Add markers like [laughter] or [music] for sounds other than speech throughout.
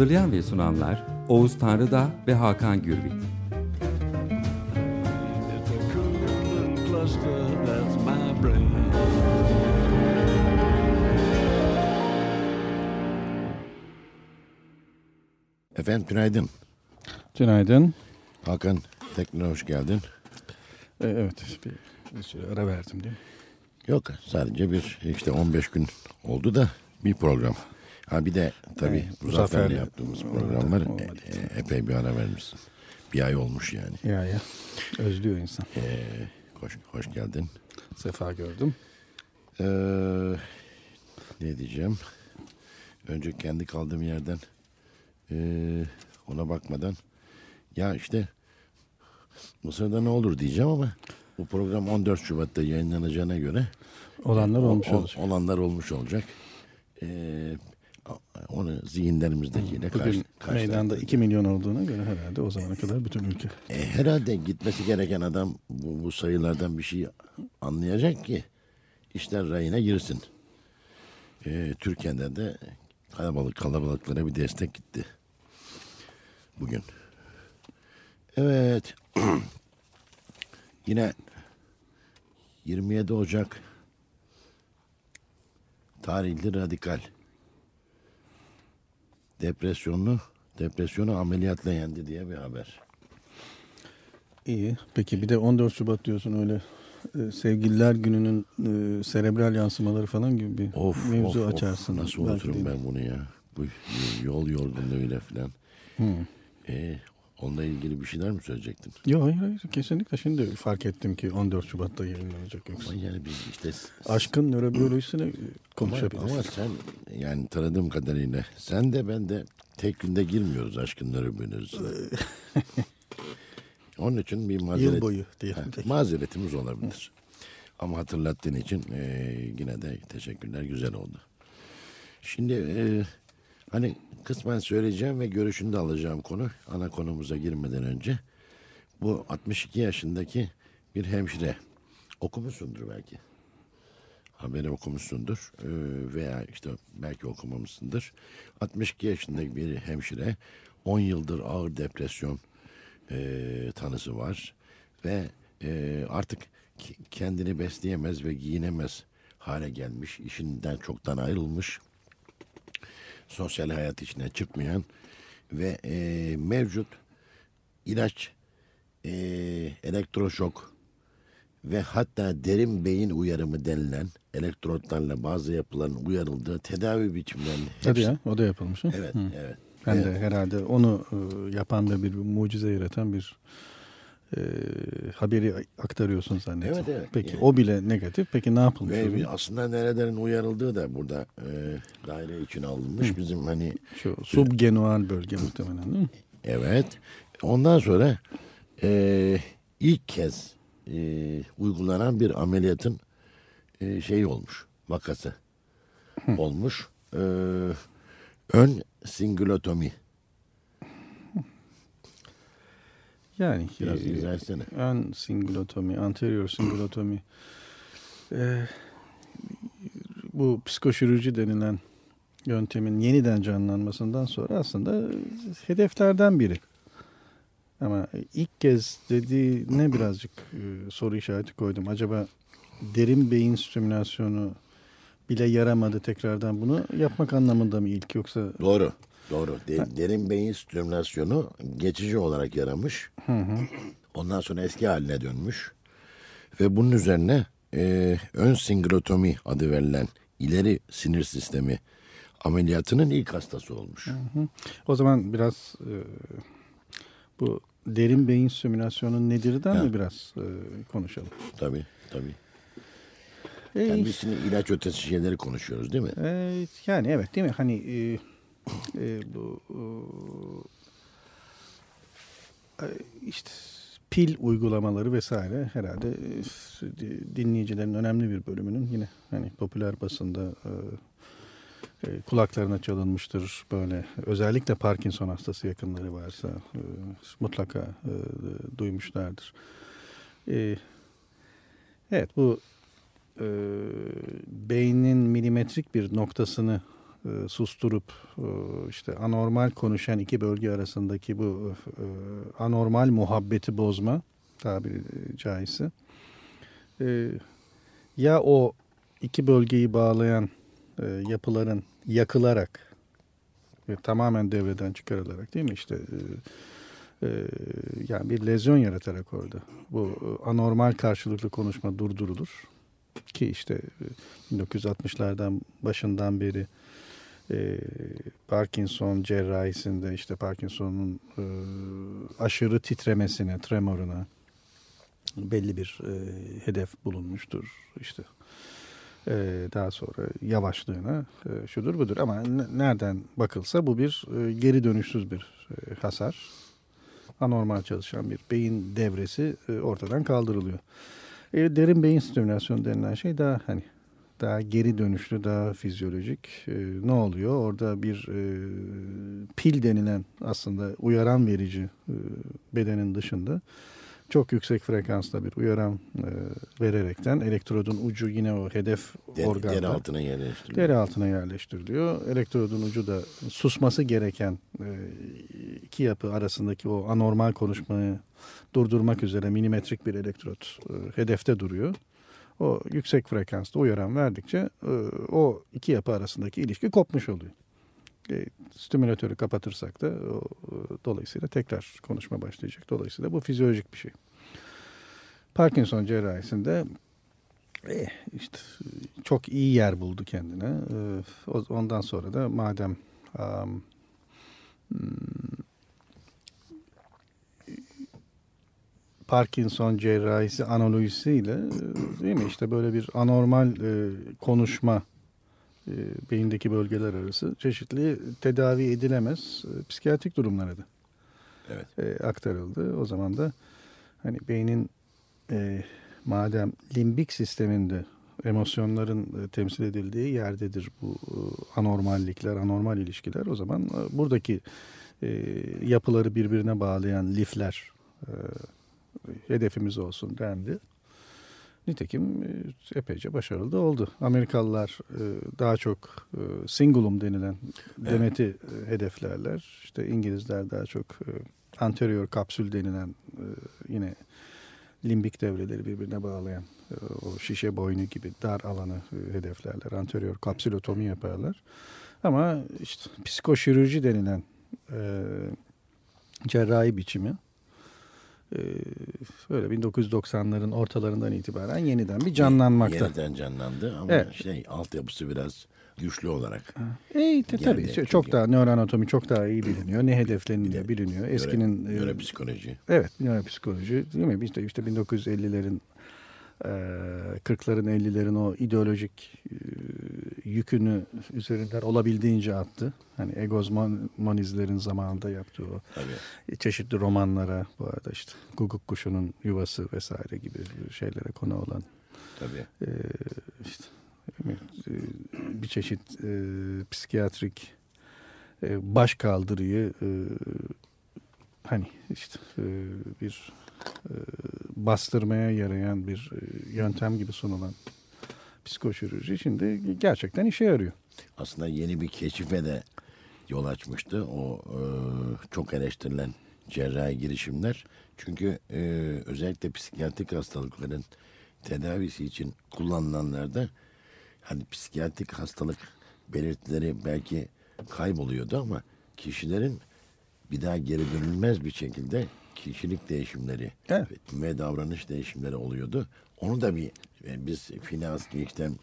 Hazırlayan ve sunanlar Oğuz Tanrıdağ ve Hakan Gürbüz. Efendim günaydın. Günaydın. Hakan tekrar hoş geldin. Ee, evet bir, bir süre ara verdim değil mi? Yok sadece bir işte 15 gün oldu da bir program. Ha bir de tabii Evet, Muzaffer'le yaptığımız olmadı, programlar olmadı. e- e- epey bir ara vermişsin. Bir ay olmuş yani. Ya ya. Özlüyor insan. Ee, hoş, hoş geldin. Sefa gördüm. Ee, ne diyeceğim? Önce kendi kaldığım yerden ee, ona bakmadan ya işte Mısır'da ne olur diyeceğim ama bu program 14 Şubat'ta yayınlanacağına göre Olanlar olmuş o- olacak. Olanlar olmuş olacak. Ee, onu zihinlerimizdekiyle Bugün karşı, karşı- meydanda 2 milyon olduğuna göre herhalde o zamana kadar bütün ülke. E, herhalde gitmesi gereken adam bu, bu sayılardan bir şey anlayacak ki işler rayına girsin. Ee, Türkiye'de de kalabalık kalabalıklara bir destek gitti. Bugün. Evet. [clears throat] Yine 27 Ocak tarihli radikal depresyonlu depresyonu ameliyatla yendi diye bir haber. İyi. Peki bir de 14 Şubat diyorsun öyle e, sevgililer gününün e, serebral yansımaları falan gibi bir Of mevzu of, of. açarsın. Nasıl Belki unuturum ben bunu ya? Bu yol yorgunluğuyla falan. Hı. Ee, onunla ilgili bir şeyler mi söyleyecektin? Yok hayır hayır kesinlikle şimdi fark ettim ki 14 Şubat'ta yayınlanacak yoksa. Ama yani biz işte Aşkın nörobiyolojisini konuşabiliriz. ama sen yani tanıdığım kadarıyla sen de ben de tek günde girmiyoruz aşkın nörobiyolojisine. [laughs] Onun için bir mazeret, Yıl boyu diyelim. Ha, mazeretimiz olabilir. Ama hatırlattığın için e, yine de teşekkürler güzel oldu. Şimdi e, hani kısmen söyleyeceğim ve görüşünü de alacağım konu ana konumuza girmeden önce bu 62 yaşındaki bir hemşire okumuşsundur belki. Haberi okumuşsundur e, veya işte belki okumamışsındır. 62 yaşındaki bir hemşire 10 yıldır ağır depresyon e, tanısı var ve e, artık kendini besleyemez ve giyinemez hale gelmiş, işinden çoktan ayrılmış, sosyal hayat içine çıkmayan ve e, mevcut ilaç, e, elektroşok ve hatta derin beyin uyarımı denilen elektrotlarla bazı yapıların uyarıldığı tedavi biçimlerinin Tabii hepsi- ya o da yapılmış. Evet, Hı. evet. Ben Evet. de herhalde onu e, yapan ve bir mucize yaratan bir e, haberi aktarıyorsun zannettim. Evet, evet. Peki Yani- o bile negatif. Peki ne yapılmış? Ve aslında nerelerin uyarıldığı da burada e, daire için alınmış. Bizim hani Şu subgenual bölge muhtemelen değil mi? evet. Ondan sonra e, ilk kez e, uygulanan bir ameliyatın e, şeyi olmuş. Vakası olmuş. E, ön singulotomi. Yani Biraz e, izah etsene. ön singulotomi, anterior singulotomi e, bu psikoşirurji denilen yöntemin yeniden canlanmasından sonra aslında hedeflerden biri. Ama ilk kez dediğine birazcık e, soru işareti koydum. Acaba derin beyin stimülasyonu bile yaramadı tekrardan bunu yapmak anlamında mı ilk yoksa Doğru. Doğru. De- derin beyin stimülasyonu geçici olarak yaramış. Ondan sonra eski haline dönmüş. Ve bunun üzerine e, ön singulotomi adı verilen ileri sinir sistemi ameliyatının ilk hastası olmuş. O zaman biraz e, bu derin beyin stimülasyonu nedirden Ha. mi biraz e, konuşalım? Tabii tabii. E, şimdi ilaç ötesi şeyleri konuşuyoruz değil mi? e, yani evet değil mi? Hani e, e, bu e, işte pil uygulamaları vesaire herhalde e, dinleyicilerin önemli bir bölümünün yine hani popüler basında e, e, kulaklarına çalınmıştır böyle özellikle Parkinson hastası yakınları varsa e, mutlaka e, duymuşlardır. E, evet bu e, beynin milimetrik bir noktasını e, susturup e, işte anormal konuşan iki bölge arasındaki bu e, anormal muhabbeti bozma tabiri caizse e, ya o iki bölgeyi bağlayan e, yapıların yakılarak ve tamamen devreden çıkarılarak değil mi? İşte e, e, yani bir lezyon yaratarak orada bu e, anormal karşılıklı konuşma durdurulur. Ki işte 1960'lardan e, başından beri e, Parkinson cerrahisinde işte Parkinson'un e, aşırı titremesine, tremoruna belli bir e, hedef bulunmuştur. İşte e, daha sonra yavaşlığına e, şudur budur ama nereden bakılsa bu bir e, geri dönüşsüz bir e, hasar. Anormal çalışan bir beyin devresi e, ortadan kaldırılıyor. E, derin beyin stimülasyonu denilen şey daha hani daha geri dönüşlü, daha fizyolojik. E, ne oluyor? Orada bir e, pil denilen aslında uyaran verici e, bedenin dışında çok yüksek frekansla bir uyaran e, vererekten elektrodun ucu yine o hedef deri, organda. Deri altına yerleştiriliyor. Deri altına yerleştiriliyor. Elektrodun ucu da susması gereken e, iki yapı arasındaki o anormal konuşmayı durdurmak üzere milimetrik bir elektrot e, hedefte duruyor o yüksek frekansta uyaran verdikçe e, o iki yapı arasındaki ilişki kopmuş oluyor. E, stimülatörü kapatırsak da e, dolayısıyla tekrar konuşma başlayacak. Dolayısıyla bu fizyolojik bir şey. Parkinson cerrahisinde işte çok iyi yer buldu kendine. Ondan sonra da madem um, Parkinson cerrahisi analojisiyle değil mi işte böyle bir anormal e, konuşma e, beyindeki bölgeler arası çeşitli tedavi edilemez e, psikiyatrik durumlara da evet. e, aktarıldı. O zaman da hani beynin e, madem limbik sisteminde emosyonların e, temsil edildiği yerdedir bu e, anormallikler, anormal ilişkiler. O zaman e, buradaki yapıları birbirine bağlayan lifler hedefimiz olsun dendi. Nitekim e, epeyce başarılı da oldu. Amerikalılar e, daha çok e, singulum denilen demeti evet. hedeflerler. İşte İngilizler daha çok anterior kapsül denilen yine limbik devreleri birbirine bağlayan o şişe boynu gibi dar alanı hedeflerler. Anterior kapsülotomi yaparlar. Ama işte psikoşirürji denilen cerrahi biçimi böyle 1990'ların ortalarından itibaren yeniden bir canlanmakta. Yeniden canlandı ama evet. şey altyapısı biraz güçlü olarak. E, te, tabii çünkü, çok daha nöroanatomi çok daha iyi biliniyor. Ne hedefleniliyor biliniyor. Eskinin nöropsikoloji. Evet, nöropsikoloji değil mi? İşte işte 1950'lerin 40'ların 50'lerin o ideolojik yükünü üzerinden olabildiğince attı. Hani egozmonizlerin zamanında yaptığı o Tabii. çeşitli romanlara bu arada işte Guguk Kuşu'nun yuvası vesaire gibi şeylere konu olan Tabii. E, işte bir çeşit e, psikiyatrik e, baş kaldırıyı e, hani işte e, bir e, bastırmaya yarayan bir e, yöntem gibi sunulan psikoşirurji şimdi gerçekten işe yarıyor. Aslında yeni bir keşife de yol açmıştı o e, çok eleştirilen cerrahi girişimler. Çünkü e, özellikle psikiyatrik hastalıkların tedavisi için kullanılanlarda hani psikiyatrik hastalık belirtileri belki kayboluyordu ama kişilerin bir daha geri dönülmez bir şekilde kişilik değişimleri evet. ve davranış değişimleri oluyordu. Onu da bir e, biz finans ilkten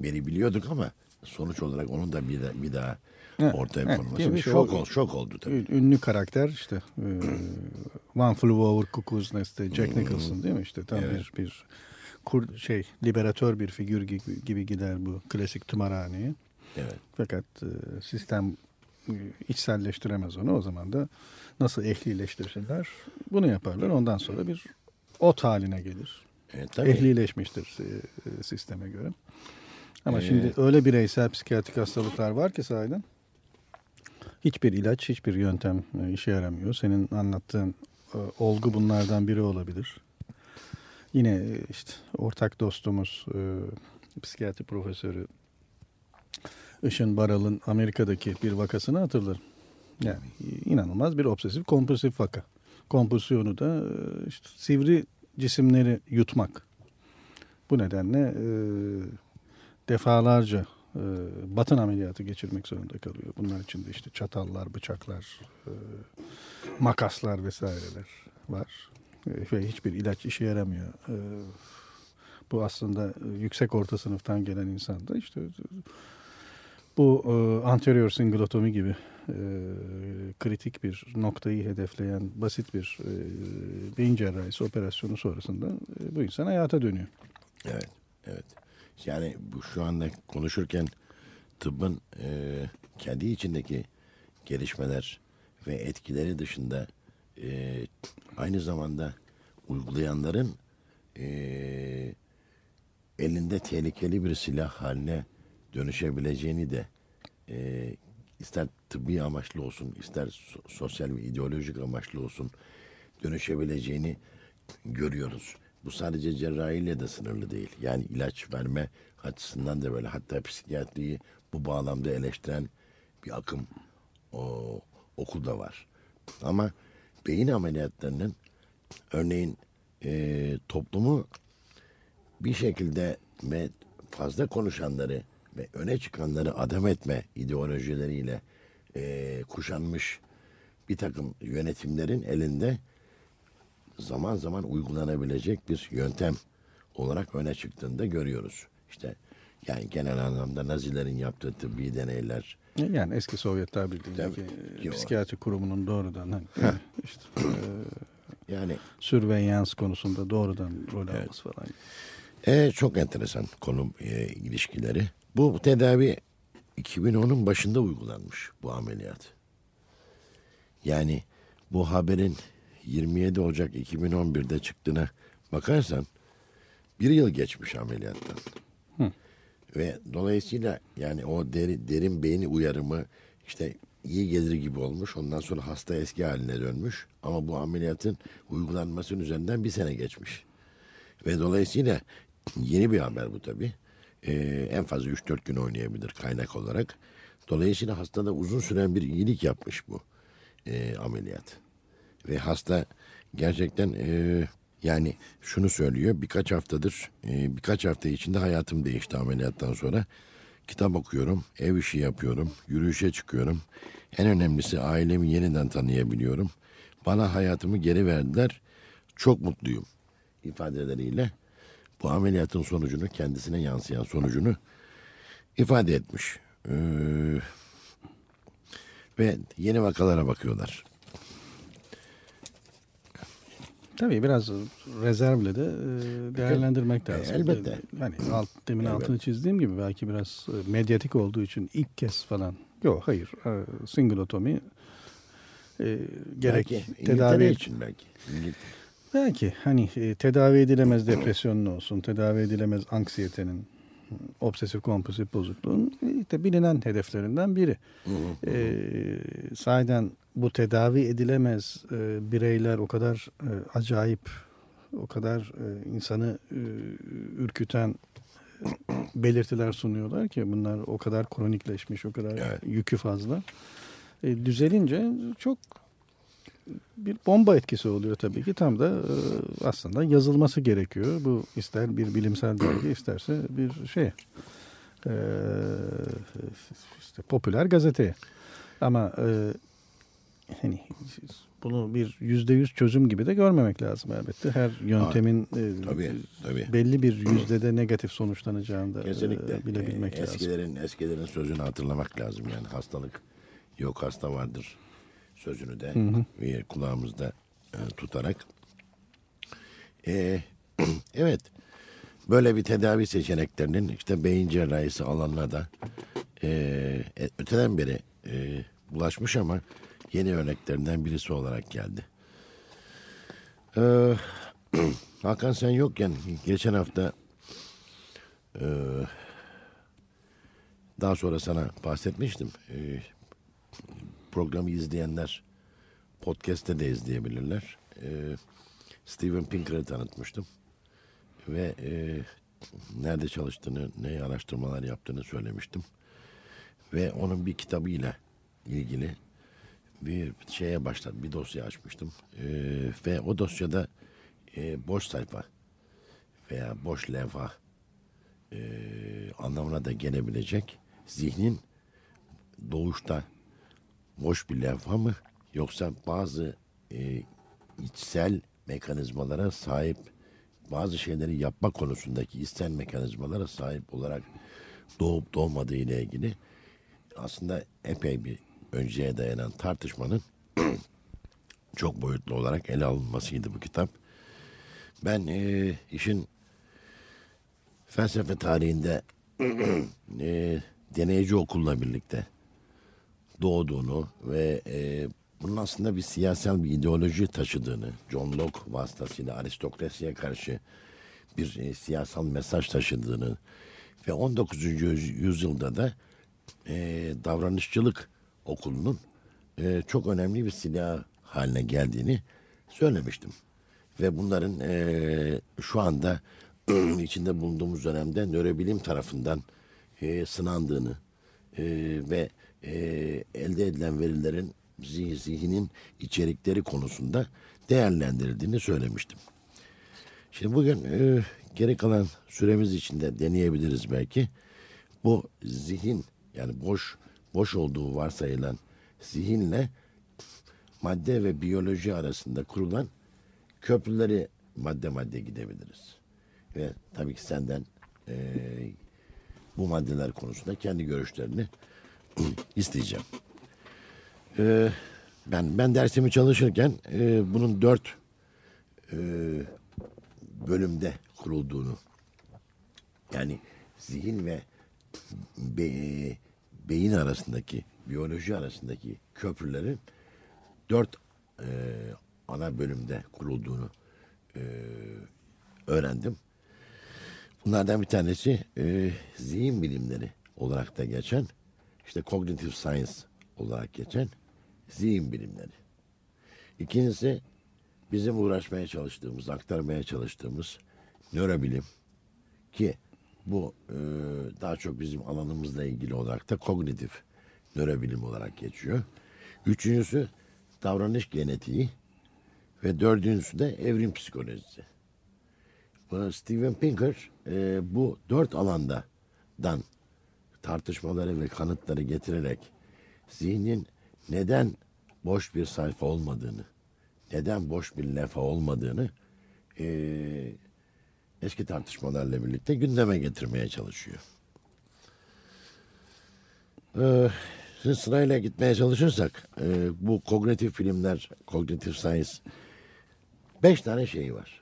beri biliyorduk ama sonuç olarak onun da bir, bir daha evet, ortaya evet, konması bir şok, ol, şok oldu tabii. Ünlü karakter işte One Flew Over Cuckoo's Nest'te Jack hmm. Nicholson değil mi işte tam evet. bir bir kur, şey liberatör bir figür gibi, gibi gider bu klasik tımarhaneye. Evet. Fakat e, sistem e, içselleştiremez onu. O zaman da nasıl ehlileştirirler? Bunu yaparlar. Ondan sonra bir ot haline gelir. E, tabii. Ehlileşmiştir e, e, sisteme göre. Ama Ee, şimdi öyle bireysel psikiyatrik hastalıklar var ki sahiden hiçbir ilaç, hiçbir yöntem e, işe yaramıyor. Senin anlattığın e, olgu bunlardan biri olabilir. Yine işte ortak dostumuz e, psikiyatri profesörü Işın Baral'ın Amerika'daki bir vakasını hatırlarım. Yani inanılmaz bir obsesif kompulsif vaka. Kompulsiyonu da işte sivri cisimleri yutmak. Bu nedenle e, defalarca e, batın ameliyatı geçirmek zorunda kalıyor. Bunlar içinde işte çatallar, bıçaklar, e, makaslar vesaireler var. E, ve hiçbir ilaç işe yaramıyor. E, bu aslında e, yüksek orta sınıftan gelen insan da işte bu e, anterior singulotomi gibi e, kritik bir noktayı hedefleyen basit bir e, beyin cerrahisi operasyonu sonrasında e, bu insan hayata dönüyor. Evet, evet. Yani bu şu anda konuşurken tıbbın e, kendi içindeki gelişmeler ve etkileri dışında e, aynı zamanda uygulayanların e, elinde tehlikeli bir silah haline dönüşebileceğini de e, ister tıbbi amaçlı olsun, ister so- sosyal ve ideolojik amaçlı olsun dönüşebileceğini görüyoruz. Bu sadece cerrahiyle de sınırlı değil. Yani ilaç verme açısından da böyle. Hatta psikiyatriyi bu bağlamda eleştiren bir akım o, okulda var. Ama beyin ameliyatlarının örneğin e, toplumu bir şekilde ve fazla konuşanları ve öne çıkanları adam etme ideolojileriyle e, kuşanmış bir takım yönetimlerin elinde zaman zaman uygulanabilecek bir yöntem olarak öne çıktığını da görüyoruz. İşte yani genel anlamda Nazilerin yaptığı tıbbi deneyler, Yani eski Sovyetler Birliği'ndeki Tabii. e, o- psikiyatri kurumunun doğrudan hani, işte, e, yani sürveillans konusunda doğrudan rol alması falan. e, çok enteresan konu e, ilişkileri. Bu tedavi 2010'un başında uygulanmış bu ameliyat. Yani bu haberin 27 Ocak 2011'de çıktığına bakarsan bir yıl geçmiş ameliyattan. Ve dolayısıyla yani o deri, derin beyin uyarımı işte iyi gelir gibi olmuş. Ondan sonra hasta eski haline dönmüş. Ama bu ameliyatın uygulanmasının üzerinden bir sene geçmiş. Ve dolayısıyla yeni bir haber bu tabii. Ee, en fazla 3-4 gün oynayabilir kaynak olarak. Dolayısıyla hastada uzun süren bir iyilik yapmış bu e, ameliyat. Ve hasta gerçekten e, yani şunu söylüyor birkaç haftadır e, birkaç hafta içinde hayatım değişti ameliyattan sonra. Kitap okuyorum, ev işi yapıyorum, yürüyüşe çıkıyorum. En önemlisi ailemi yeniden tanıyabiliyorum. Bana hayatımı geri verdiler. Çok mutluyum ifadeleriyle bu ameliyatın sonucunu kendisine yansıyan sonucunu ifade etmiş. Ee, ve yeni vakalara bakıyorlar. Tabii biraz rezervle de e, değerlendirmek E, lazım. elbette. Yani alt, demin Elbette. altını çizdiğim gibi belki biraz e, medyatik olduğu için ilk kez falan. Yok hayır. E, Singulotomi e, gerek belki İngiltere tedavi için belki. İngil- belki hani e, tedavi edilemez depresyonun olsun, tedavi edilemez anksiyetenin, obsesif kompulsif bozukluğun işte bilinen hedeflerinden biri. E, sahiden bu tedavi edilemez e, bireyler o kadar e, acayip, o kadar e, insanı e, ürküten e, belirtiler sunuyorlar ki bunlar o kadar kronikleşmiş, o kadar Evet. yükü fazla. E, düzelince çok bir bomba etkisi oluyor tabii ki. Tam da e, aslında yazılması gerekiyor. Bu ister bir bilimsel dergi isterse bir şey e, işte popüler gazete. Ama e, hani bunu bir yüzde yüz çözüm gibi de görmemek lazım elbette. Her yöntemin e, Tabii, tabii. belli bir yüzdede negatif sonuçlanacağını da Kesinlikle. bilebilmek Ee, lazım. eskilerin eskilerin sözünü hatırlamak lazım yani hastalık yok hasta vardır sözünü de bir kulağımızda e, tutarak. Ee, [clears throat] evet. Böyle bir tedavi seçeneklerinin işte beyin cerrahisi alanına da e, e, öteden beri e, ulaşmış ama yeni örneklerinden birisi olarak geldi. Ee, [clears throat] Hakan sen yokken geçen hafta e, daha sonra sana bahsetmiştim. Ee, programı izleyenler podcast'te de izleyebilirler. Ee, Steven Pinker'ı tanıtmıştım. Ve e, nerede çalıştığını, ne araştırmalar yaptığını söylemiştim. Ve onun bir kitabıyla ilgili bir şeye başladım. Bir dosya açmıştım. Ee, ve o dosyada e, boş sayfa veya boş levha e, anlamına da gelebilecek zihnin doğuşta boş bir levha mı yoksa bazı e, içsel mekanizmalara sahip bazı şeyleri yapma konusundaki içsel mekanizmalara sahip olarak doğup doğmadığı ile ilgili aslında epey bir önceye dayanan tartışmanın [clears throat] çok boyutlu olarak ele alınmasıydı bu kitap. Ben e, işin felsefe tarihinde [clears throat] e, deneyici okulla birlikte doğduğunu ve e, bunun aslında bir siyasal bir ideoloji taşıdığını, John Locke vasıtasıyla aristokrasiye karşı bir e, siyasal mesaj taşıdığını ve 19. yüzyılda da e, davranışçılık okulunun e, çok önemli bir silah haline geldiğini söylemiştim. Ve bunların e, şu anda [clears throat] içinde bulunduğumuz dönemde nörobilim tarafından e, sınandığını e, ve e, elde edilen verilerin zih- zihnin içerikleri konusunda değerlendirildiğini söylemiştim. Şimdi bugün e, geri kalan süremiz içinde deneyebiliriz belki. Bu zihin yani boş boş olduğu varsayılan zihinle madde ve biyoloji arasında kurulan köprüleri madde madde gidebiliriz. Ve tabii ki senden e, bu maddeler konusunda kendi görüşlerini [clears throat] isteyeceğim. E, ben ben dersimi çalışırken e, bunun dört e, bölümde kurulduğunu yani zihin ve be- beyin arasındaki biyoloji arasındaki köprülerin dört e, ana bölümde kurulduğunu e, öğrendim. Bunlardan bir tanesi e, zihin bilimleri olarak da geçen, işte cognitive science olarak geçen zihin bilimleri. İkincisi bizim uğraşmaya çalıştığımız, aktarmaya çalıştığımız nörobilim ki bu e, daha çok bizim alanımızla ilgili olarak da kognitif nörobilim olarak geçiyor. Üçüncüsü davranış genetiği ve dördüncüsü de evrim psikolojisi. Steven Pinker e, bu dört alanda dan tartışmaları ve kanıtları getirerek zihnin neden boş bir sayfa olmadığını, neden boş bir lefa olmadığını e, eski tartışmalarla birlikte gündeme getirmeye çalışıyor. Ee, şimdi sırayla gitmeye çalışırsak e, bu kognitif filmler, kognitif science beş tane şey var.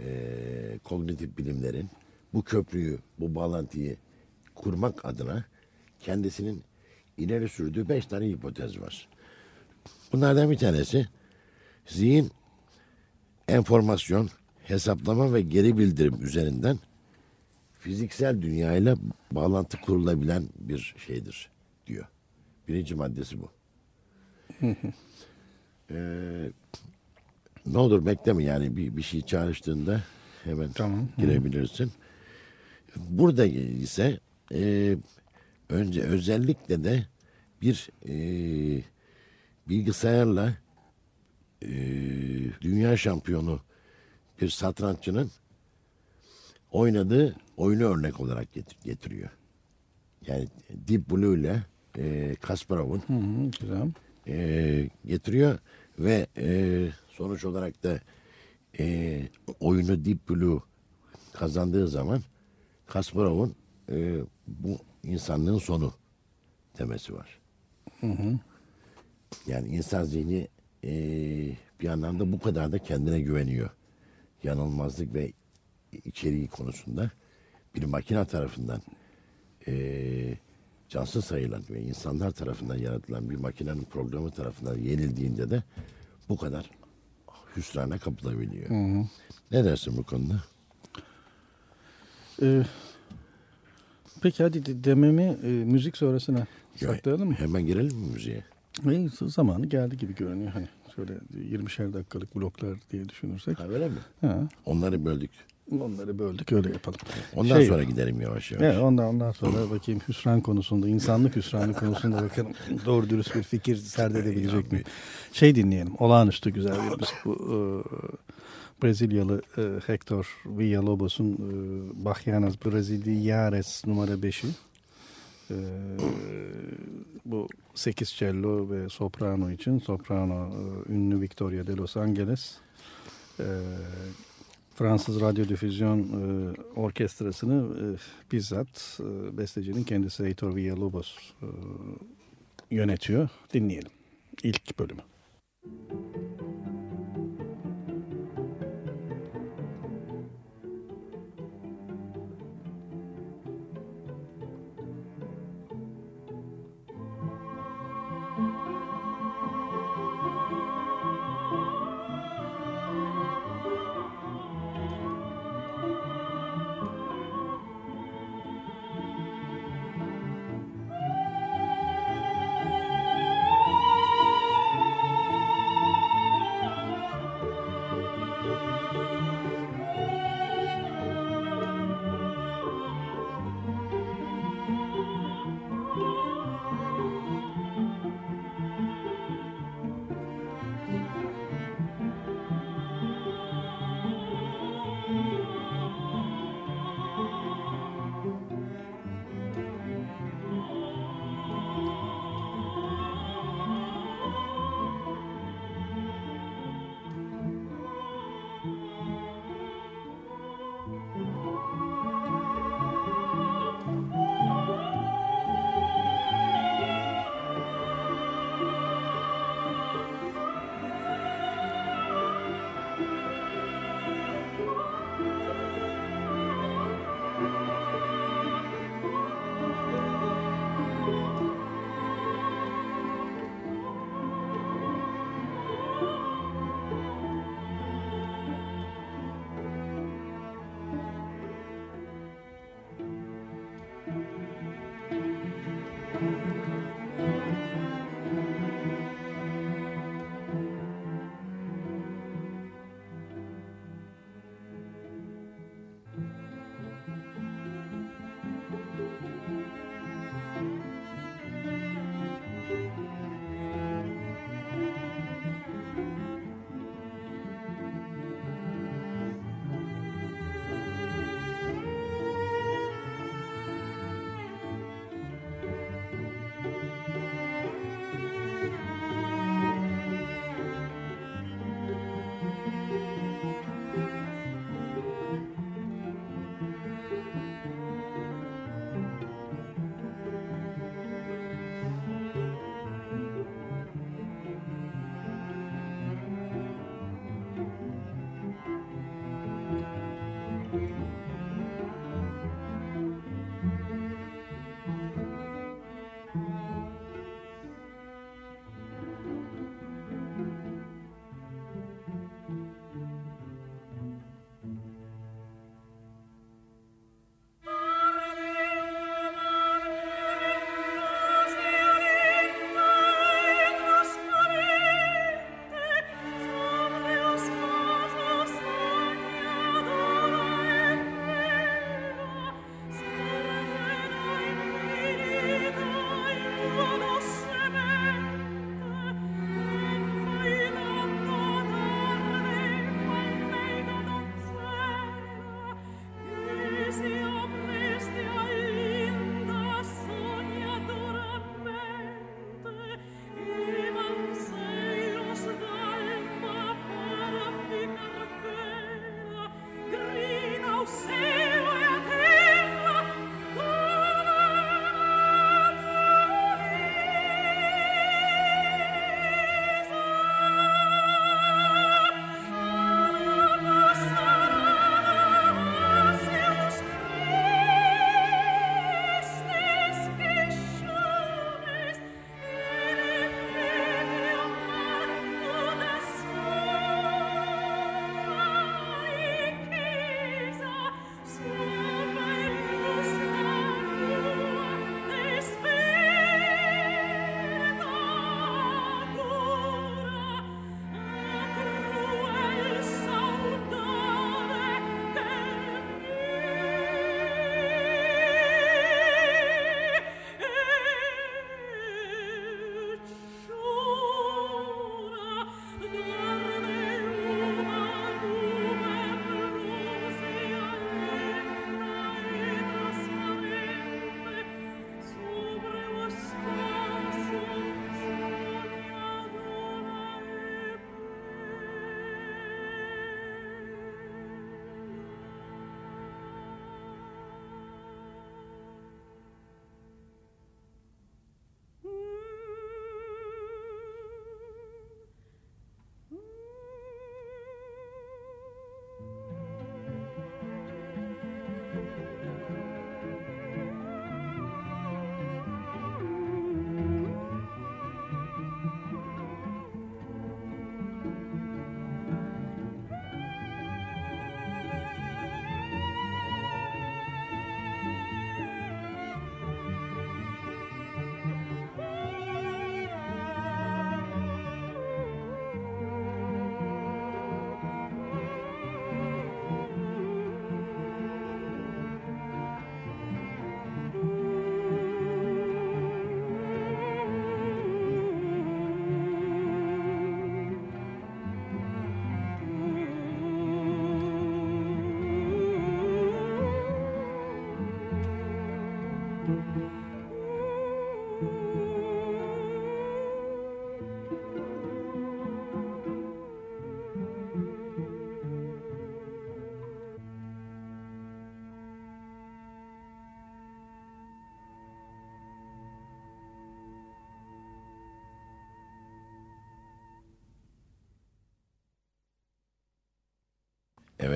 Ee, kognitif bilimlerin bu köprüyü, bu bağlantıyı kurmak adına kendisinin ileri sürdüğü beş tane hipotez var. Bunlardan bir tanesi zihin enformasyon, hesaplama ve geri bildirim üzerinden fiziksel dünyayla bağlantı kurulabilen bir şeydir diyor. Birinci maddesi bu. [laughs] Ee, ne olur bekleme yani bir, bir şey çağrıştığında hemen Tamam. girebilirsin. Burada ise e, önce özellikle de bir e, bilgisayarla e, dünya şampiyonu bir satranççının oynadığı oyunu örnek olarak get- getiriyor. Yani Deep Blue ile e, Kasparov'un e, getiriyor ve e, sonuç olarak da e, oyunu Deep Blue kazandığı zaman Kasparov'un e, bu insanlığın sonu demesi var. Yani insan zihni e, bir anlamda bu kadar da kendine güveniyor. Yanılmazlık ve içeriği konusunda bir makine tarafından e, cansız sayılan ve insanlar tarafından yaratılan bir makinenin programı tarafından yenildiğinde de bu kadar hüsrana kapılabiliyor. Ne dersin bu konuda? Ee, peki hadi de- dememi e, müzik sonrasına saklayalım mı? Hemen girelim mi müziğe? E, zamanı geldi gibi görünüyor. Hani şöyle 20'şer dakikalık bloklar diye düşünürsek. Ha öyle mi? Ha, Onları böldük. onları böldük öyle yapalım. Ondan Şey- sonra gidelim yavaş yavaş. Evet, ondan ondan sonra [laughs] bakayım hüsran konusunda, insanlık hüsranı konusunda bakalım [laughs] doğru dürüst bir fikir serdedebilecek mi? Şey dinleyelim. Olağanüstü güzel bir müzik bu. e, Brezilyalı e, Hector Villalobos'un e, Bahianas Brasiliares numara 5'i. E, bu 8 cello ve soprano için soprano e, ünlü Victoria de Los Angeles. E, Fransız Radyo Difüzyon e, Orkestrası'nı e, bizzat e, bestecinin kendisi Heitor Villalobos e, yönetiyor. Dinleyelim. İlk bölümü. Thank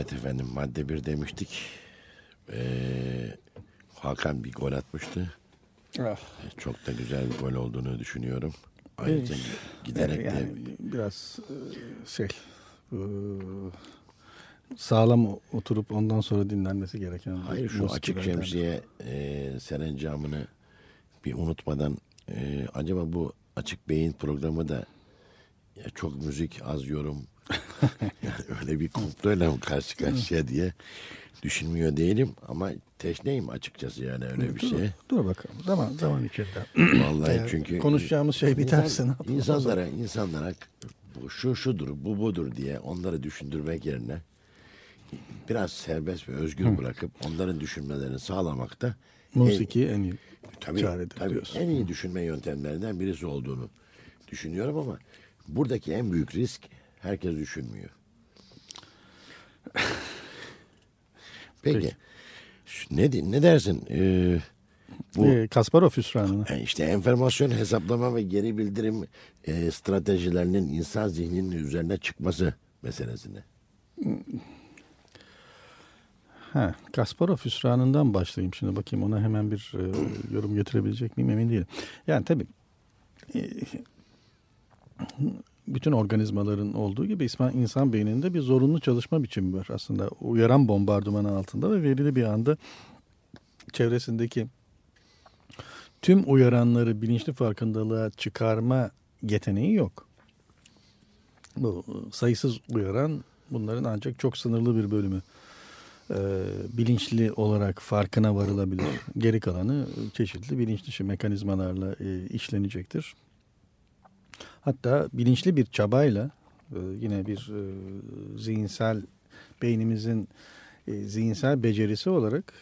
Evet efendim madde bir demiştik. Ee, Hakan bir gol atmıştı. Ah, Çok da güzel bir gol olduğunu düşünüyorum. Ayrıca giderek de yani biraz e, şey e, sağlam oturup ondan sonra dinlenmesi gereken. Hayır şu açık şemsiye e, serencamını bir unutmadan e, acaba bu açık beyin programı da çok müzik az yorum [laughs] yani öyle bir komployla karşı karşıya diye düşünmüyor değilim ama teşneyim açıkçası yani öyle bir Dur, şey. dur bakalım zaman zaman içinde. [clears throat] Vallahi çünkü konuşacağımız şey biterse insan- insanlara insanlara bu şu şudur bu budur diye onları düşündürmek yerine biraz serbest ve özgür bırakıp onların düşünmelerini sağlamakta Musiki en iyi tabii, çaredir tabii diyorsun. en iyi düşünme yöntemlerinden birisi olduğunu düşünüyorum ama buradaki en büyük risk herkes düşünmüyor. [laughs] Peki. Peki. Ne, ne dersin? Ee, bu Ee, Kasparov hüsranını. yani işte enformasyon hesaplama ve geri bildirim e, stratejilerinin insan zihninin üzerine çıkması meselesine. Ha, Kasparov hüsranından başlayayım şimdi bakayım ona hemen bir e, yorum getirebilecek miyim emin değilim. Yani tabii e, bütün organizmaların olduğu gibi insan, insan beyninde bir zorunlu çalışma biçimi var. Aslında uyaran bombardımanı altında ve verili bir anda çevresindeki tüm uyaranları bilinçli farkındalığa çıkarma yeteneği yok. Bu sayısız uyaran bunların ancak çok sınırlı bir bölümü e, bilinçli olarak farkına varılabilir. Geri kalanı çeşitli bilinç dışı mekanizmalarla e, işlenecektir. Hatta bilinçli bir çabayla e, yine bir e, zihinsel beynimizin e, zihinsel becerisi olarak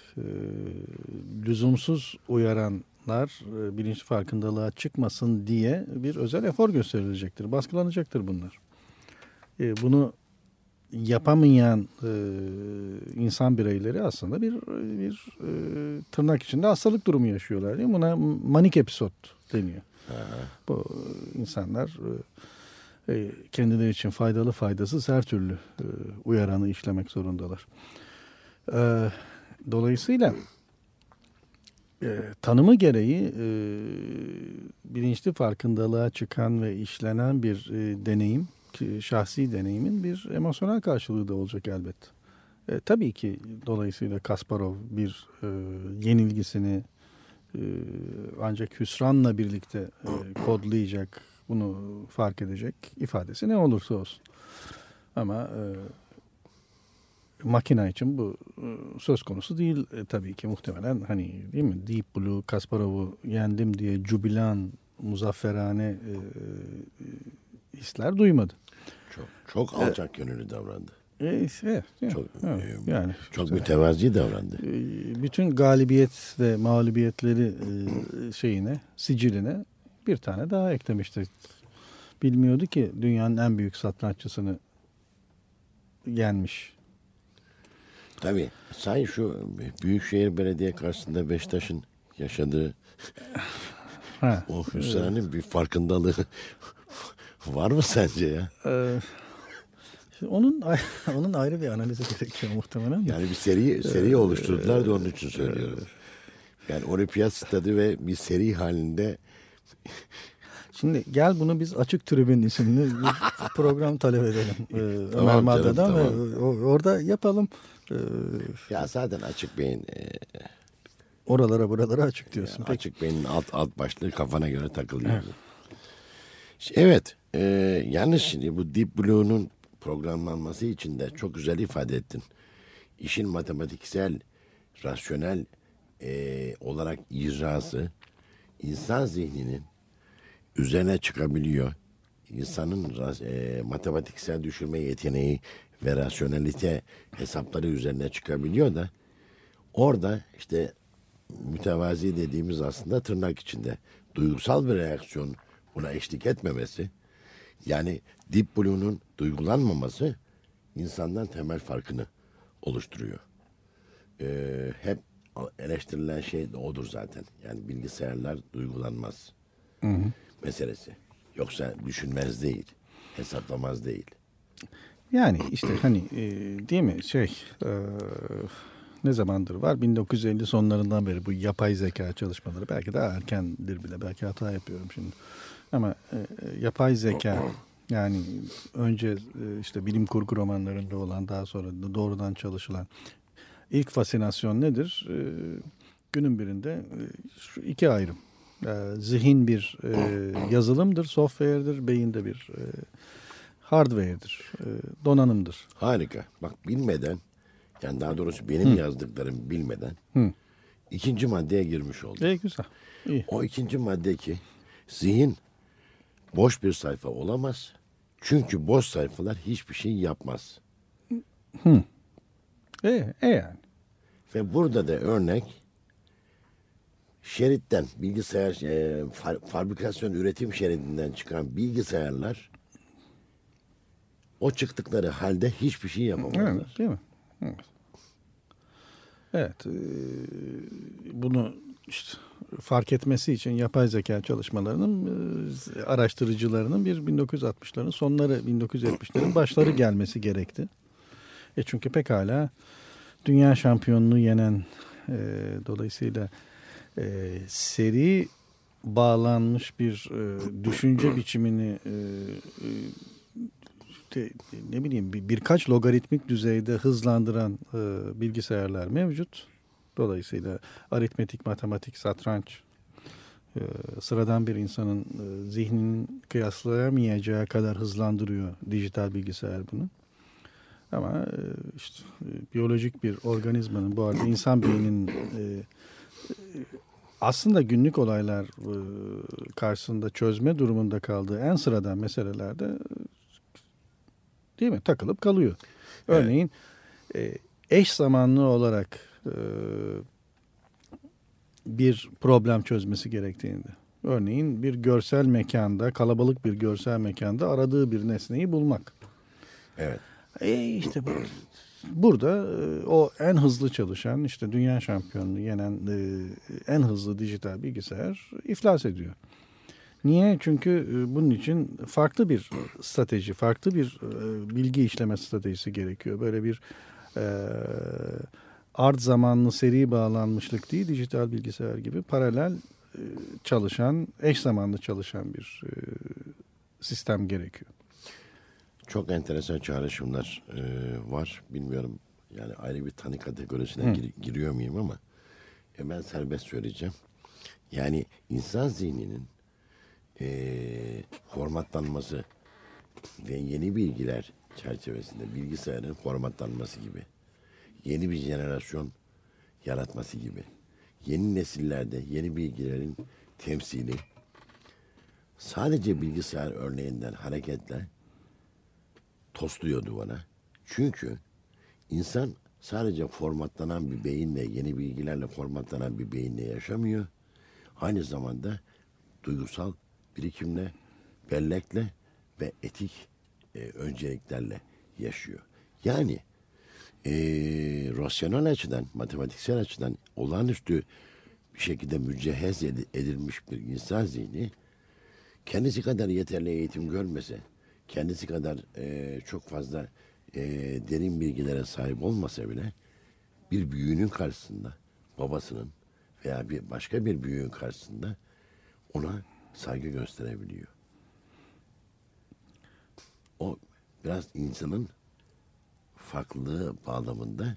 lüzumsuz uyaranlar e, bilinçli farkındalığa çıkmasın diye bir özel efor gösterilecektir. Baskılanacaktır bunlar. Bunu yapamayan insan bireyleri aslında bir bir tırnak içinde hastalık durumu yaşıyorlar. Buna manik episod deniyor. Bu e, insanlar e, e, kendileri için faydalı faydasız her türlü e, uyaranı işlemek zorundalar. Dolayısıyla tanımı gereği bilinçli farkındalığa çıkan ve işlenen bir deneyim, şahsi deneyimin bir emosyonel karşılığı da olacak elbet. E, tabii ki dolayısıyla Kasparov bir e, yenilgisini ancak hüsranla birlikte e, kodlayacak, bunu fark edecek ifadesi ne olursa olsun. Ama e, makina için bu e, söz konusu değil e, tabii ki muhtemelen hani değil mi Deep Blue Kasparov'u yendim diye jubilan muzafferane e, e, hisler duymadı. Çok çok alçak gönüllü davrandı. E, evet, evet, Çok, evet, e, yani Çok işte, mütevazi davrandı. e, bütün galibiyet ve mağlubiyetleri e, şeyine siciline bir tane daha eklemişti. Bilmiyordu ki dünyanın en büyük satranççısını yenmiş. Tabii. Say şu Büyükşehir Belediye karşısında Beşiktaş'ın yaşadığı Ha. o hüsranın bir farkındalığı [laughs] var mı sence ya? Ee, onun [laughs] onun ayrı bir analizi gerekiyor muhtemelen. Yani bir seri seri oluşturdular da onun için söylüyorum. Yani olimpiyat stadı ve bir seri halinde [laughs] Şimdi gel bunu biz Açık Tribün isimli bir [laughs] program talep edelim. Ee, Ömer Tamam Madda'dan ve tamam. o- orada yapalım. Ee, ya zaten açık beyin e, oralara buralara açık diyorsun. Peki. açık beynin alt alt başlığı kafana göre takılıyor. Ş- Evet. E, yalnız şimdi bu Deep Blue'nun programlanması için de çok güzel ifade ettin. İşin matematiksel, rasyonel e, olarak icrası insan zihninin üzerine çıkabiliyor. İnsanın e, matematiksel düşünme yeteneği ve rasyonelite hesapları üzerine çıkabiliyor da orada işte mütevazi dediğimiz aslında tırnak içinde duygusal bir reaksiyon buna eşlik etmemesi yani Deep Blue'nun duygulanmaması insandan temel farkını oluşturuyor. Ee, hep eleştirilen şey de odur zaten. Yani bilgisayarlar duygulanmaz meselesi. Yoksa düşünmez değil, hesaplamaz değil. Yani işte hani e, değil mi şey e, ne zamandır var? 1950 sonlarından beri bu yapay zeka çalışmaları belki daha erkendir bile belki hata yapıyorum şimdi. Ama e, e, yapay zeka [clears throat] yani önce e, işte bilim kurgu romanlarında olan daha sonra da doğrudan çalışılan ilk fascinasyon nedir? E, günün birinde e, şu iki ayrım. E, zihin bir [clears throat] yazılımdır, software'dir, beyinde bir hardware'dir, donanımdır. Harika. Bak bilmeden yani daha doğrusu benim yazdıklarım bilmeden Hı. ikinci maddeye girmiş oldum. E, güzel. İyi. O ikinci madde ki zihin boş bir sayfa olamaz. Çünkü boş sayfalar hiçbir şey yapmaz. E, e yani. Ve burada da örnek şeritten bilgisayar e, fa- fabrikasyon üretim şeridinden çıkan bilgisayarlar o çıktıkları halde hiçbir şey yapamazlar. Evet, değil mi? Evet. Evet. e, bunu işte fark etmesi için yapay zeka çalışmalarının e, araştırıcılarının bir 1960'ların sonları 1970'lerin [coughs] başları gelmesi gerekti. E çünkü pekala dünya şampiyonluğu yenen e, dolayısıyla e, seri bağlanmış bir e, düşünce [coughs] biçimini e, e, ne bileyim bir, birkaç logaritmik düzeyde hızlandıran e, bilgisayarlar mevcut. Dolayısıyla aritmetik, matematik, satranç e, sıradan bir insanın e, zihninin kıyaslayamayacağı kadar hızlandırıyor dijital bilgisayar bunu. Ama e, işte e, biyolojik bir organizmanın bu arada insan beyninin aslında günlük olaylar karşısında çözme durumunda kaldığı en sıradan meselelerde değil mi takılıp kalıyor. Örneğin eş zamanlı olarak bir problem çözmesi gerektiğinde. Örneğin bir görsel mekanda, kalabalık bir görsel mekanda aradığı bir nesneyi bulmak. Evet. E işte bu, burada e, o en hızlı çalışan işte dünya şampiyonluğu yenen e, en hızlı dijital bilgisayar iflas ediyor. Niye? Çünkü e, bunun için farklı bir strateji, farklı bir e, bilgi işleme stratejisi gerekiyor. Böyle bir e, art zamanlı seri bağlanmışlık değil, dijital bilgisayar gibi paralel e, çalışan, eş zamanlı çalışan bir e, sistem gerekiyor. Çok enteresan çağrışımlar e, var. Bilmiyorum yani ayrı bir tanı kategorisine gir- giriyor muyum ama e, ben serbest söyleyeceğim. Yani insan zihninin e, formatlanması ve yeni bilgiler çerçevesinde bilgisayarın formatlanması gibi yeni bir jenerasyon yaratması gibi yeni nesillerde yeni bilgilerin temsili sadece bilgisayar örneğinden hareketle tosluyordu bana. Çünkü insan sadece formatlanan bir beyinle, yeni bilgilerle formatlanan bir beyinle yaşamıyor. Aynı zamanda duygusal birikimle, bellekle ve etik e, önceliklerle yaşıyor. Yani e, rasyonel açıdan, matematiksel açıdan olağanüstü bir şekilde mücehhez edi- edilmiş bir insan zihni kendisi kadar yeterli eğitim görmese, kendisi kadar e, çok fazla e, derin bilgilere sahip olmasa bile bir büyüğünün karşısında, babasının veya bir başka bir büyüğün karşısında ona saygı gösterebiliyor. O biraz insanın farklılığı bağlamında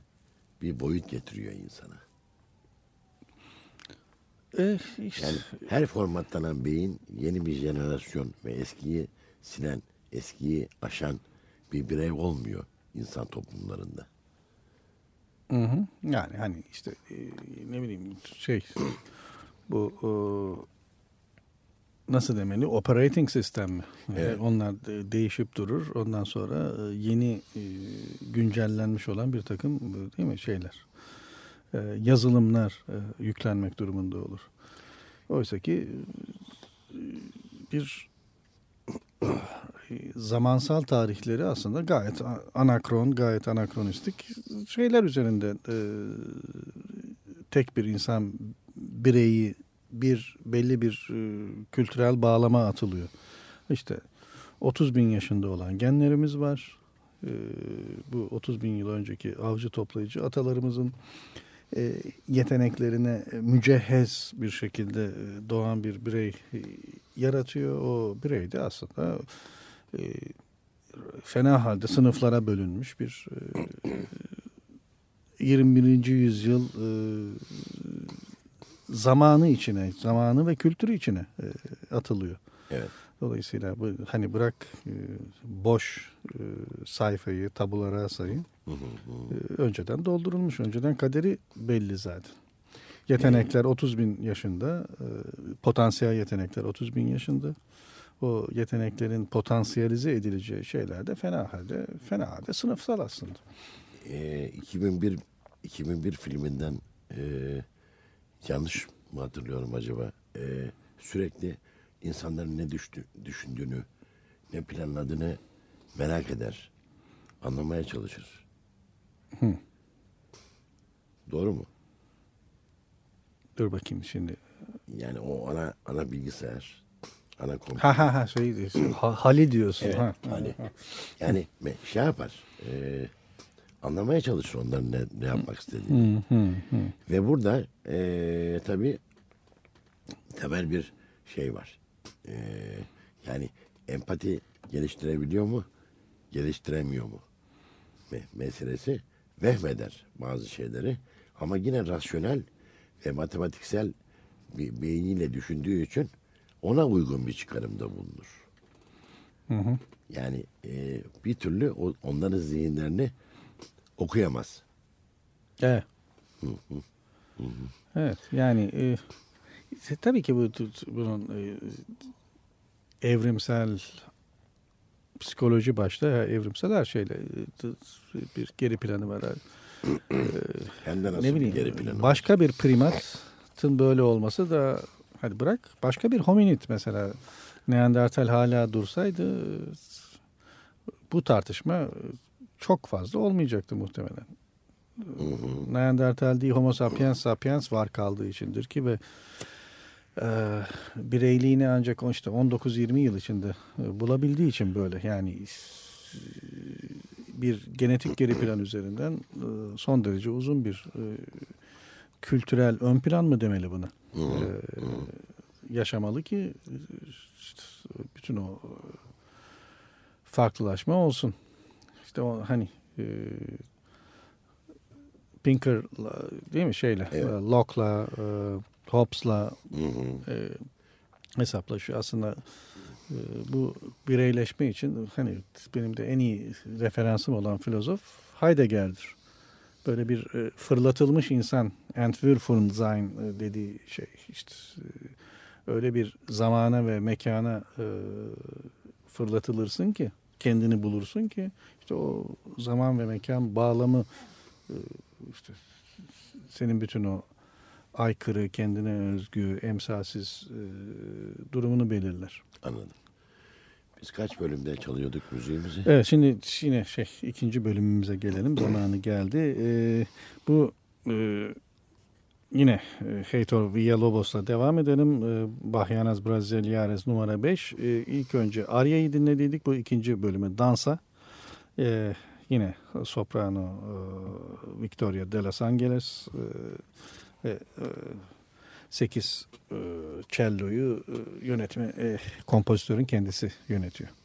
bir boyut getiriyor insana. E, işte, Yani her formatlanan beyin yeni bir jenerasyon ve eskiyi silen, eskiyi aşan bir birey olmuyor insan toplumlarında. Hı hı. Yani hani işte e, ne bileyim şey bu e, nasıl demeli operating sistem mi? Evet. onlar de- değişip durur. Ondan sonra e, yeni e, güncellenmiş olan bir takım e, değil mi şeyler yazılımlar yüklenmek durumunda olur. Oysa ki bir [coughs] zamansal tarihleri aslında gayet anakron, gayet anakronistik şeyler üzerinde tek bir insan bireyi bir belli bir e, kültürel bağlama atılıyor. İşte 30 bin yaşında olan genlerimiz var. e, bu 30 bin yıl önceki avcı toplayıcı atalarımızın e, yeteneklerine mücehhez bir şekilde e, doğan bir birey e, yaratıyor. O birey de aslında e, fena halde sınıflara bölünmüş bir e, 21. yüzyıl e, zamanı içine, zamanı ve kültürü içine e, atılıyor. Evet. Dolayısıyla bu hani bırak e, boş e, sayfayı, tabulara sayın. Hı hı hı. E, önceden doldurulmuş, önceden kaderi belli zaten. Yetenekler 30 bin yaşında, e, potansiyel yetenekler 30 bin yaşında. O yeteneklerin potansiyelize edileceği şeyler de fena halde, fena halde sınıfsal aslında. E, 2001 2001 filminden e, yanlış mı hatırlıyorum acaba? E, sürekli insanların ne düştü, düşündüğünü, ne planladığını merak eder. Anlamaya çalışır. Hı. Doğru mu? Dur bakayım şimdi. Yani o ana ana bilgisayar, ana kompüter. Ha ha ha şey diyorsun. Ha, hali diyorsun. Evet, ha. hani yani şey yapar. E, anlamaya çalışır onların ne, ne yapmak istediğini. Hı, hı, hı. Ve burada e, tabii temel bir şey var. E, yani empati geliştirebiliyor mu? Geliştiremiyor mu? Me- meselesi vehmeder bazı şeyleri. Ama yine rasyonel ve matematiksel bir beyniyle düşündüğü için ona uygun bir çıkarımda bulunur. Hı hı. Yani e, bir türlü o, onların zihinlerini okuyamaz. Evet. Evet yani e, işte tabii ki bu bunun e, evrimsel psikoloji başta evrimsel her şeyle e, bir geri planı var. [clears throat] Hem de nasıl ne bir bileyim geri planı var. başka bir primatın böyle olması da hadi bırak başka bir hominid mesela Neandertal hala dursaydı bu tartışma çok fazla olmayacaktı muhtemelen. Neandertal değil Homo sapiens sapiens var kaldığı içindir ki ve e, bireyliğini ancak işte 19-20 yıl içinde e, bulabildiği için böyle yani e, bir genetik geri plan üzerinden e, son derece uzun bir e, kültürel ön plan mı demeli buna? Hı hı. E, yaşamalı ki işte bütün o farklılaşma olsun. İşte o hani e, Pinker'la değil mi şeyle Evet. e, Locke'la e, Hobbes'la e, hesaplaşıyor. Aslında e, bu bireyleşme için hani benim de en iyi referansım olan filozof Heidegger'dir. Böyle bir e, fırlatılmış insan Entwürfungssein e, dediği şey işte e, öyle bir zamana ve mekana e, fırlatılırsın ki kendini bulursun ki işte o zaman ve mekan bağlamı e, işte senin bütün o aykırı, kendine özgü, emsalsiz e, durumunu belirler. Anladım. Biz kaç bölümde çalıyorduk müziğimizi? Evet şimdi yine şey ikinci bölümümüze gelelim. [clears throat] Zamanı geldi. E, bu e, yine e, Heitor Villalobos'la devam edelim. E, Bahyanas Brasileiares numara 5. E, ilk önce Arya'yı dinlediydik. Bu ikinci bölümü Dansa. E, yine soprano e, Victoria de Los Angeles e, e, 8 e, cello'yu e, yönetme e, kompozitörün kendisi yönetiyor.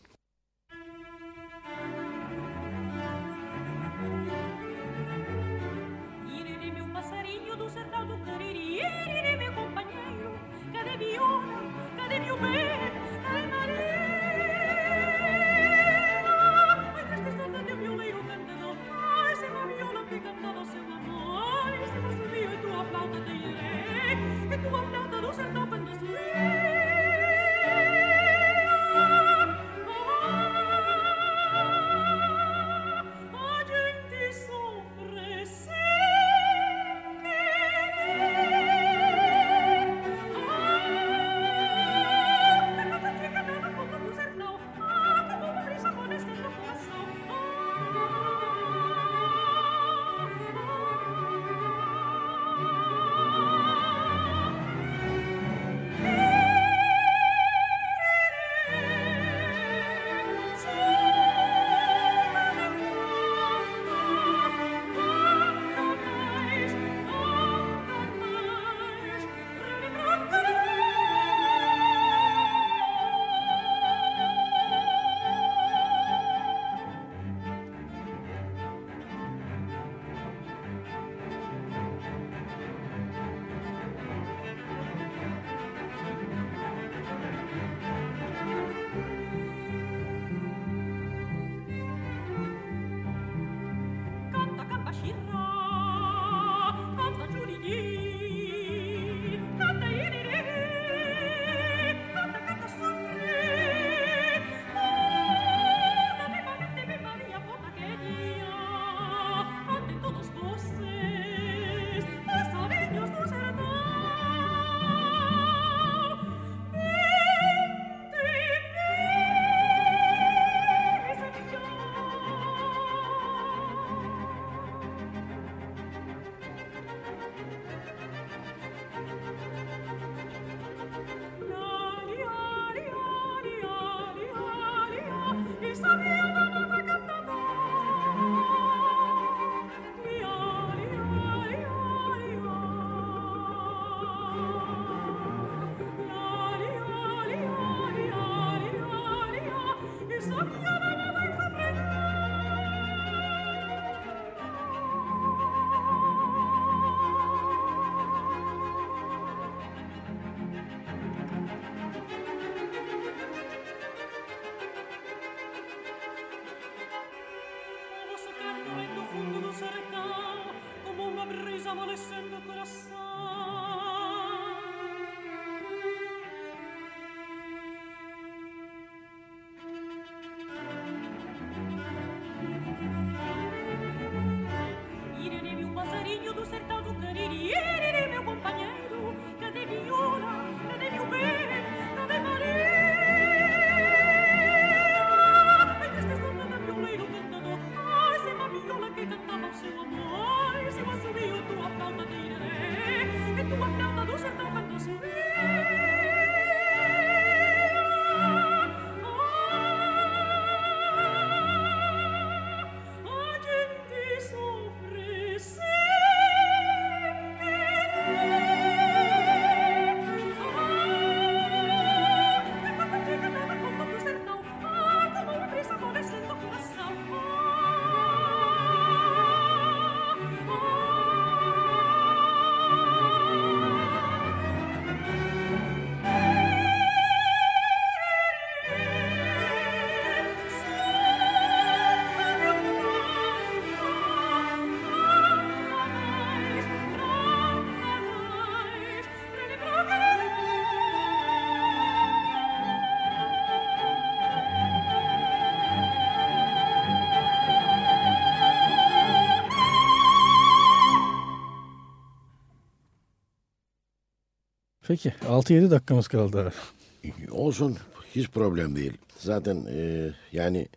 Peki 6-7 dakikamız kaldı. [laughs] Olsun hiç problem değil. Zaten e, yani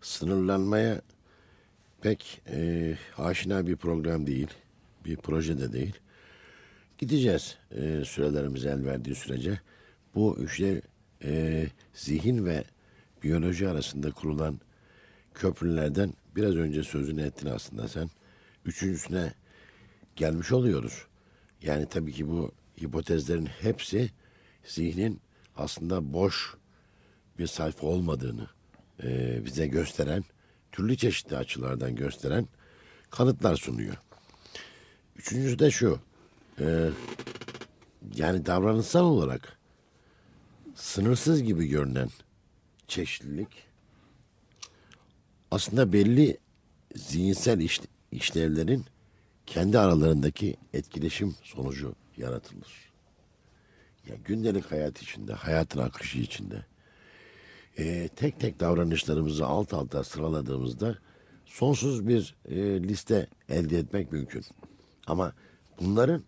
sınırlanmaya pek e, aşina bir program değil. Bir proje de değil. Gideceğiz e, sürelerimiz el verdiği sürece. Bu işte e, zihin ve biyoloji arasında kurulan köprülerden biraz önce sözünü ettin aslında sen. Üçüncüsüne gelmiş oluyoruz. Yani tabii ki bu hipotezlerin hepsi zihnin aslında boş bir sayfa olmadığını e, bize gösteren, türlü çeşitli açılardan gösteren kanıtlar sunuyor. Üçüncüsü de şu, e, yani davranışsal olarak sınırsız gibi görünen çeşitlilik aslında belli zihinsel iş- işlevlerin kendi aralarındaki etkileşim sonucu yaratılır. Ya gündelik hayat içinde, hayatın akışı içinde e, tek tek davranışlarımızı alt alta sıraladığımızda sonsuz bir e, liste elde etmek mümkün. Ama bunların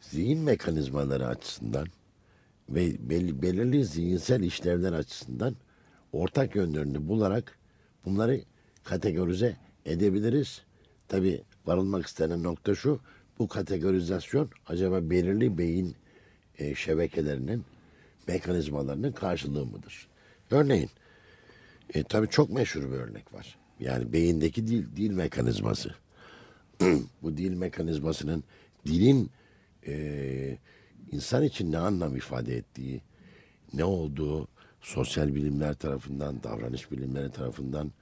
zihin mekanizmaları açısından ve belli, belirli zihinsel işlevler açısından ortak yönlerini bularak bunları kategorize edebiliriz. Tabi varılmak istenen nokta şu, bu kategorizasyon acaba belirli beyin e, şebekelerinin mekanizmalarının karşılığı mıdır? Örneğin, e, tabii çok meşhur bir örnek var. Yani beyindeki dil, dil mekanizması. [clears throat] bu dil mekanizmasının dilin e, insan için ne anlam ifade ettiği, ne olduğu sosyal bilimler tarafından, davranış bilimleri tarafından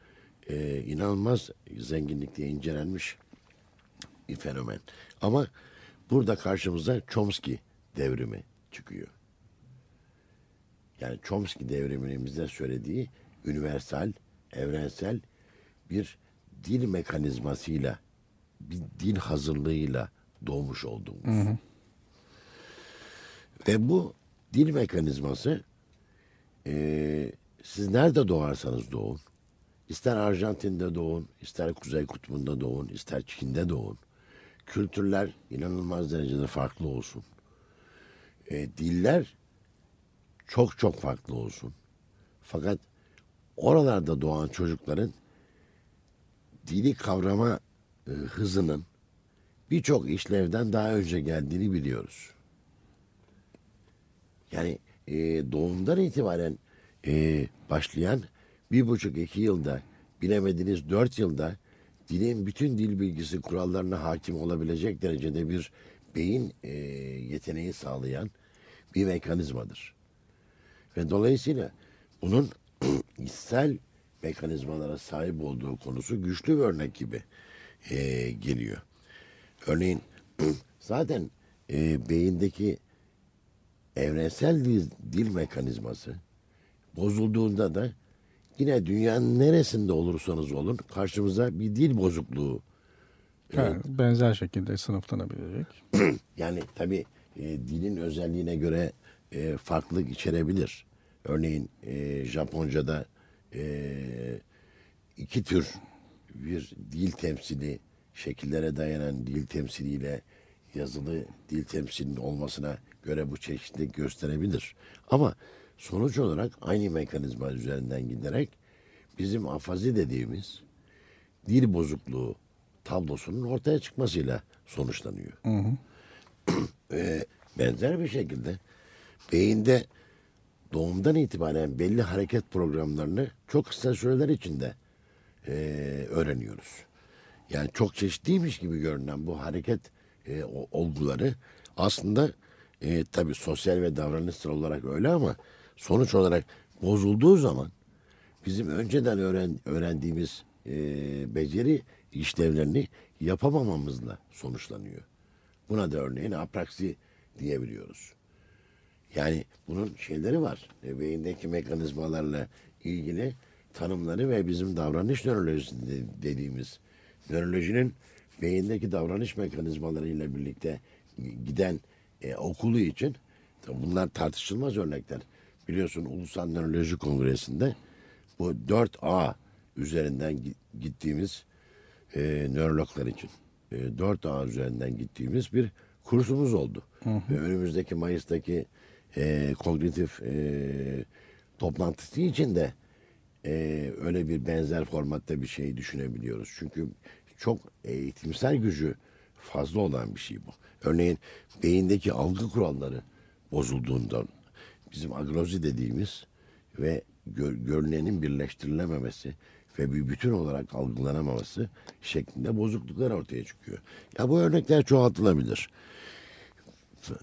e, inanılmaz zenginlikte incelenmiş bir fenomen. Ama burada karşımıza Chomsky devrimi çıkıyor. Yani Chomsky devriminin bize söylediği universal, evrensel bir dil mekanizmasıyla, bir dil hazırlığıyla doğmuş olduğumuz. Ve bu dil mekanizması eee, siz nerede doğarsanız doğun, ister Arjantin'de doğun, ister Kuzey Kutbu'nda doğun, ister Çin'de doğun, kültürler inanılmaz derecede farklı olsun. E, diller çok çok farklı olsun. Fakat oralarda doğan çocukların dili kavrama e, hızının birçok işlevden daha önce geldiğini biliyoruz. Yani e, doğumdan itibaren e, başlayan bir buçuk iki yılda bilemediniz dört yılda dilin bütün dil bilgisi kurallarına hakim olabilecek derecede bir beyin e, yeteneği sağlayan bir mekanizmadır. Ve dolayısıyla bunun [clears throat] içsel mekanizmalara sahip olduğu konusu güçlü bir örnek gibi e, geliyor. Örneğin [clears throat] zaten e, beyindeki evrensel dil, dil mekanizması bozulduğunda da yine dünyanın neresinde olursanız olun karşımıza bir dil bozukluğu Yani benzer şekilde sınıflanabilecek. [clears throat] yani tabii e, dilin özelliğine göre e, farklılık içerebilir. Örneğin e, Japonca'da e, iki tür bir dil temsili, şekillere dayanan dil temsiliyle yazılı dil temsilinin olmasına göre bu çeşitlilik gösterebilir. Ama sonuç olarak aynı mekanizma üzerinden giderek bizim afazi dediğimiz dil bozukluğu tablosunun ortaya çıkmasıyla sonuçlanıyor. [clears throat] Ve benzer bir şekilde beyinde doğumdan itibaren belli hareket programlarını çok kısa süreler içinde e, öğreniyoruz. Yani çok çeşitliymiş gibi görünen bu hareket e, olguları aslında e, tabii sosyal ve davranışsal olarak öyle ama sonuç olarak bozulduğu zaman bizim önceden öğren, öğrendiğimiz e, beceri işlevlerini yapamamamızla sonuçlanıyor. Buna da örneğin apraksi diyebiliyoruz. Yani bunun şeyleri var. E, beyindeki mekanizmalarla ilgili tanımları ve bizim davranış nörolojisi de- dediğimiz nörolojinin beyindeki davranış mekanizmalarıyla birlikte giden e, okulu için bunlar tartışılmaz örnekler. Biliyorsun Ulusal Nöroloji Kongresi'nde bu 4A üzerinden gi- gittiğimiz e, nörologlar için e, 4A üzerinden gittiğimiz bir kursumuz oldu. Ve önümüzdeki Mayıs'taki e, kognitif e, toplantısı için de e, öyle bir benzer formatta bir şey düşünebiliyoruz. Çünkü çok eğitimsel gücü fazla olan bir şey bu. Örneğin beyindeki algı kuralları bozulduğundan bizim aglozi dediğimiz ve gör, görünenin birleştirilememesi ve bir bütün olarak algılanamaması şeklinde bozukluklar ortaya çıkıyor. Ya bu örnekler çoğaltılabilir.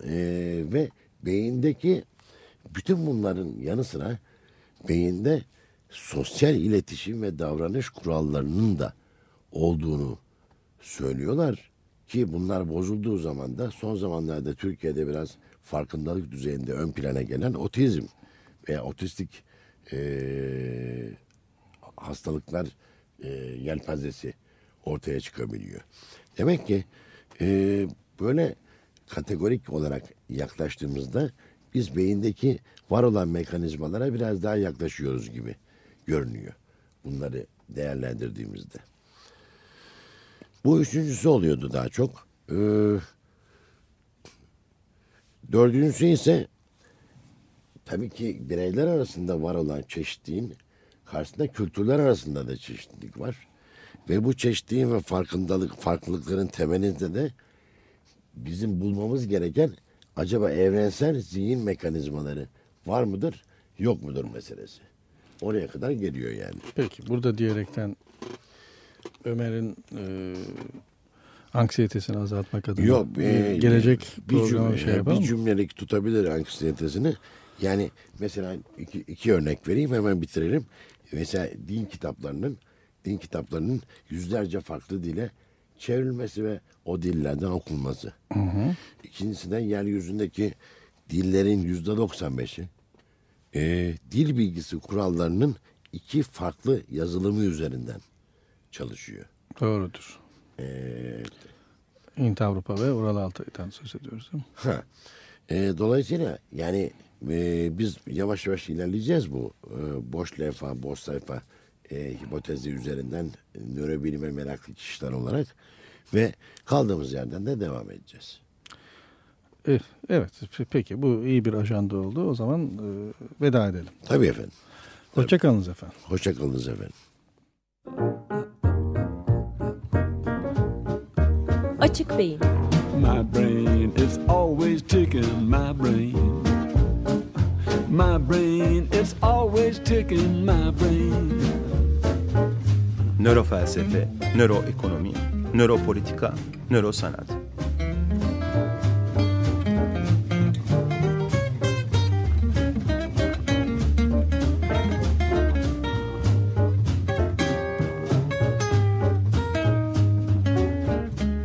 Ee, ve beyindeki bütün bunların yanı sıra beyinde sosyal iletişim ve davranış kurallarının da olduğunu söylüyorlar ki bunlar bozulduğu zaman da son zamanlarda Türkiye'de biraz farkındalık düzeyinde ön plana gelen otizm veya otistik eee, hastalıklar eee, yelpazesi ortaya çıkabiliyor. Demek ki eee, böyle kategorik olarak yaklaştığımızda biz beyindeki var olan mekanizmalara biraz daha yaklaşıyoruz gibi görünüyor. Bunları değerlendirdiğimizde. Bu üçüncüsü oluyordu daha çok. Ee, dördüncüsü ise tabii ki bireyler arasında var olan çeşitliğin karşısında kültürler arasında da çeşitlilik var. Ve bu çeşitliğin ve farkındalık, farklılıkların temelinde de bizim bulmamız gereken acaba evrensel zihin mekanizmaları var mıdır, yok mudur meselesi. Oraya kadar geliyor yani. Peki burada diyerekten Ömer'in e, anksiyetesini azaltmak adına Yok. e, gelecek bir cümle, şey yapalım bir cümlelik tutabilir anksiyetesini. Yani mesela iki, iki örnek vereyim hemen bitirelim. Mesela din kitaplarının din kitaplarının yüzlerce farklı dile çevrilmesi ve o dillerden okunması. İkincisinden yeryüzündeki dillerin yüzde 95'i e, dil bilgisi kurallarının iki farklı yazılımı üzerinden çalışıyor. Doğrudur. E, Hint Avrupa ve Ural Altay'dan söz ediyoruz değil mi? Ha. E, dolayısıyla yani e, biz yavaş yavaş ilerleyeceğiz bu e, boş levha, boş sayfa e, hipotezi üzerinden nörobilime meraklı kişiler olarak ve kaldığımız yerden de devam edeceğiz. E, evet pe- peki bu iyi bir ajanda oldu. O zaman e, veda edelim. Tabii efendim. Hoşçakalınız efendim. Hoşçakalınız efendim. Açık Beyin My brain is always ticking, my brain. My brain, it's always ticking my brain. Nörofelsefe, nöroekonomi, nöropolitika, nörosanat.